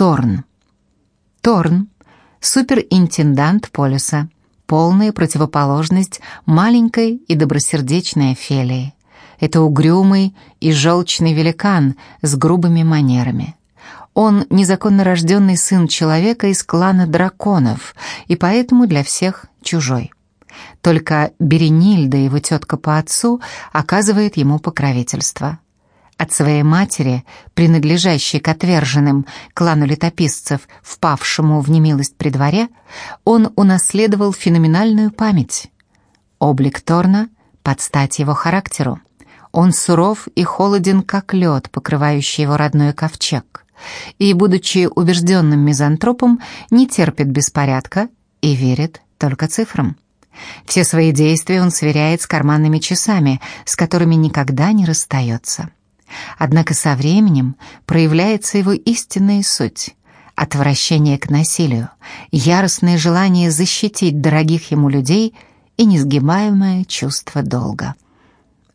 Торн. Торн — суперинтендант полюса, полная противоположность маленькой и добросердечной Офелии. Это угрюмый и желчный великан с грубыми манерами. Он незаконно рожденный сын человека из клана драконов, и поэтому для всех чужой. Только Беренильда, его тетка по отцу, оказывает ему покровительство. От своей матери, принадлежащей к отверженным клану летописцев, впавшему в немилость при дворе, он унаследовал феноменальную память. Облик Торна под стать его характеру. Он суров и холоден, как лед, покрывающий его родной ковчег. И, будучи убежденным мизантропом, не терпит беспорядка и верит только цифрам. Все свои действия он сверяет с карманными часами, с которыми никогда не расстается. Однако со временем проявляется его истинная суть — отвращение к насилию, яростное желание защитить дорогих ему людей и несгибаемое чувство долга.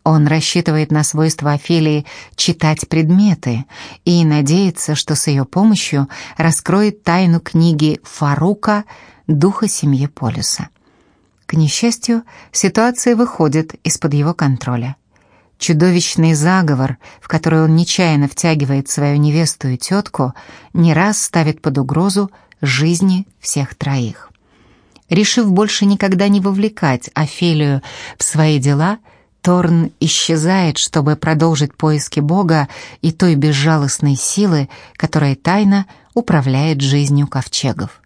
Он рассчитывает на свойство Офелии читать предметы и надеется, что с ее помощью раскроет тайну книги Фарука «Духа семьи Полюса». К несчастью, ситуация выходит из-под его контроля. Чудовищный заговор, в который он нечаянно втягивает свою невесту и тетку, не раз ставит под угрозу жизни всех троих. Решив больше никогда не вовлекать Офелию в свои дела, Торн исчезает, чтобы продолжить поиски Бога и той безжалостной силы, которая тайно управляет жизнью ковчегов.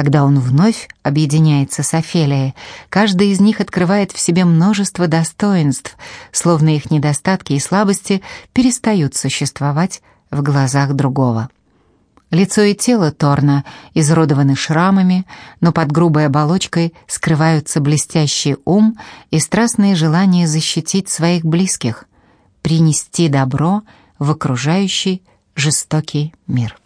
Когда он вновь объединяется с Офелией, каждый из них открывает в себе множество достоинств, словно их недостатки и слабости перестают существовать в глазах другого. Лицо и тело Торна изродованы шрамами, но под грубой оболочкой скрываются блестящий ум и страстное желание защитить своих близких, принести добро в окружающий жестокий мир.